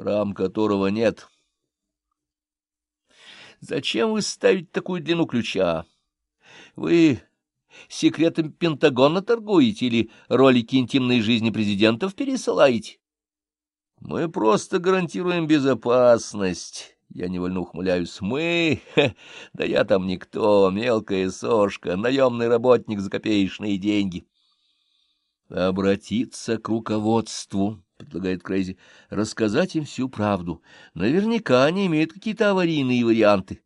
храм которого нет. Зачем вы ставите такую длину ключа? Вы секретами Пентагона торгуете или ролики интимной жизни президентов пересылаете? Мы просто гарантируем безопасность. Я невольно ухмыляюсь. Мы? Ха, да я там никто, мелкая сошка, наемный работник за копеечные деньги. Обратиться к руководству, предлагает Крейзи, рассказать им всю правду. Наверняка они имеют какие-то аварийные варианты.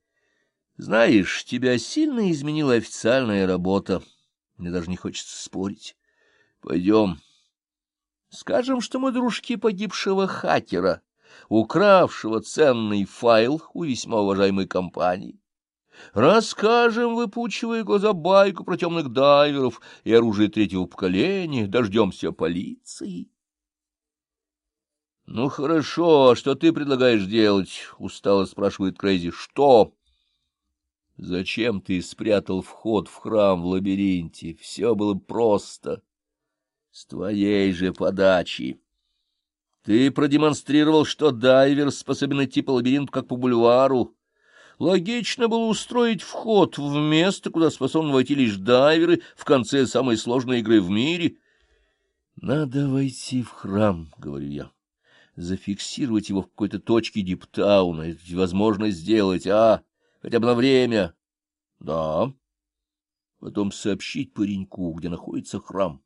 Знаешь, тебя сильно изменила официальная работа. Мне даже не хочется спорить. Пойдем. Скажем, что мы дружки погибшего хакера, укравшего ценный файл у весьма уважаемой компании. Расскажем, выпучивая глаза байку про темных дайверов и оружие третьего поколения, дождемся полиции. — Ну, хорошо, а что ты предлагаешь делать? — устало спрашивает Крейзи. — Что? — Зачем ты спрятал вход в храм в лабиринте? Все было просто. С твоей же подачи. Ты продемонстрировал, что дайвер способен идти по лабиринту, как по бульвару. Логично было устроить вход в место, куда способны войти лишь дайверы в конце самой сложной игры в мире. — Надо войти в храм, — говорю я, — зафиксировать его в какой-то точке Диптауна. Это возможно сделать, а? Хотя бы на время. — Да. Потом сообщить пареньку, где находится храм,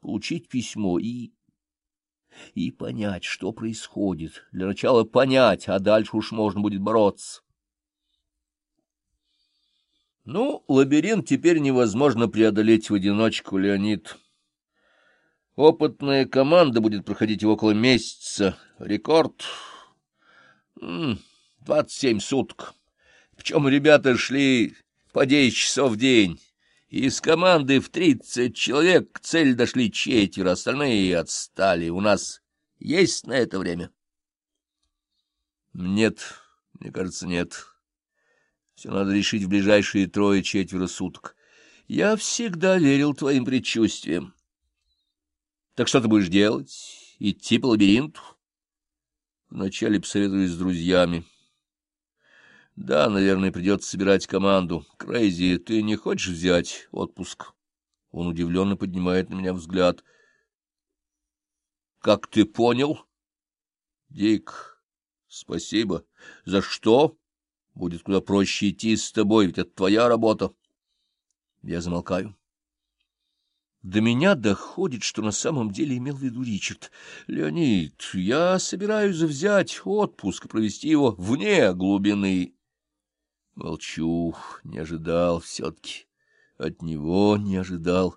получить письмо и и понять, что происходит. Для начала понять, а дальше уж можно будет бороться. Ну, лабиринт теперь невозможно преодолеть в одиночку, Леонид. Опытная команда будет проходить его около месяца. Рекорд — двадцать семь суток. Причем ребята шли по десять часов в день. Из команды в тридцать человек к цели дошли четверо, остальные отстали. У нас есть на это время? Нет, мне кажется, нет. Все надо решить в ближайшие трое-четверо суток. Я всегда верил твоим предчувствиям. Так что ты будешь делать? Идти по лабиринту? Вначале посоветуюсь с друзьями. Да, наверное, придется собирать команду. Крейзи, ты не хочешь взять отпуск? Он удивленно поднимает на меня взгляд. Как ты понял? Дик, спасибо. За что? Будет куда проще идти с тобой, ведь это твоя работа. Я замолкаю. До меня доходит, что на самом деле имел в виду Ричард. Леонид, я собираюсь взять отпуск и провести его вне глубины. Молчу, не ожидал все-таки. От него не ожидал.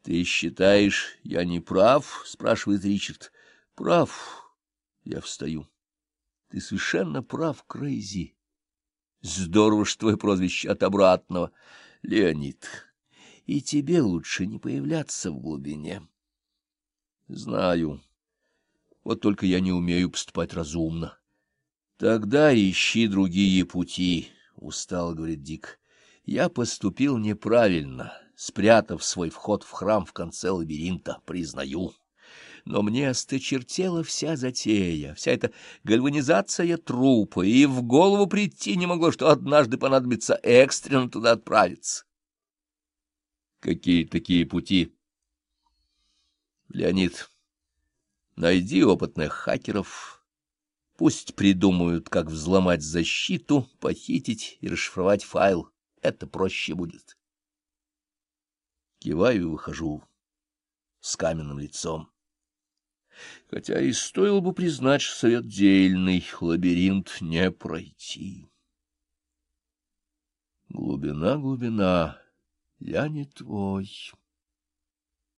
— Ты считаешь, я не прав? — спрашивает Ричард. — Прав. Я встаю. — Ты совершенно прав, Крейзи. Здорово, что твое прозвище от обратного. Леонид, и тебе лучше не появляться в глубине. Знаю. Вот только я не умею поступать разумно. Тогда ищи другие пути, — устал, говорит Дик. Я поступил неправильно, спрятав свой вход в храм в конце лабиринта, признаю но мне осточертела вся затея, вся эта гальванизация трупа, и в голову прийти не могло, что однажды понадобится экстренно туда отправиться. Какие такие пути? Леонид, найди опытных хакеров, пусть придумают, как взломать защиту, похитить и расшифровать файл. Это проще будет. Киваю и выхожу с каменным лицом. Хотя и стоило бы признать, что совет дельный, лабиринт не пройти. Глубина, глубина, я не твой.